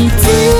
いつ